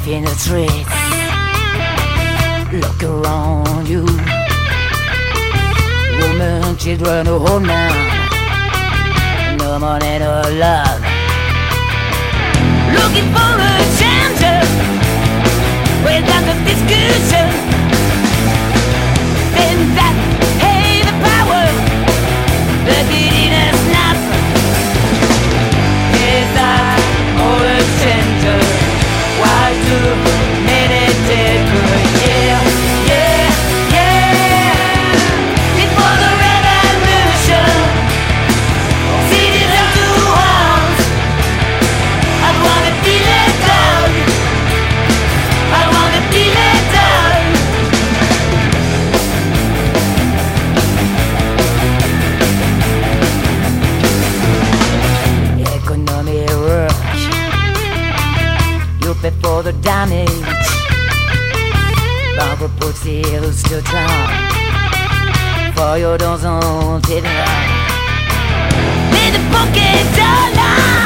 life in the streets. Look around you. Woman, children, no home now. No money, no love. Looking for a chance. damage. Par reposer ce temps Voyons dans un terrain Mais de pocket dollar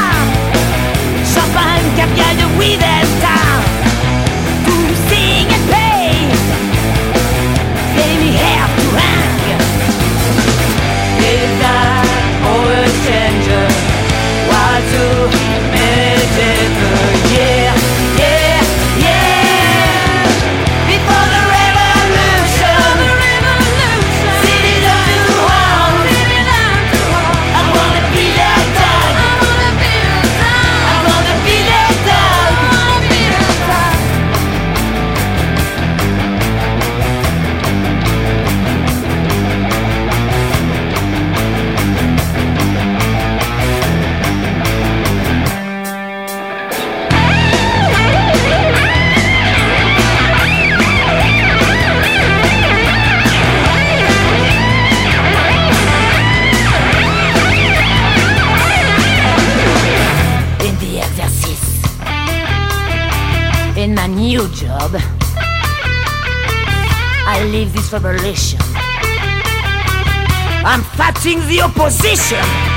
job. I leave this revelation. I'm fighting the opposition.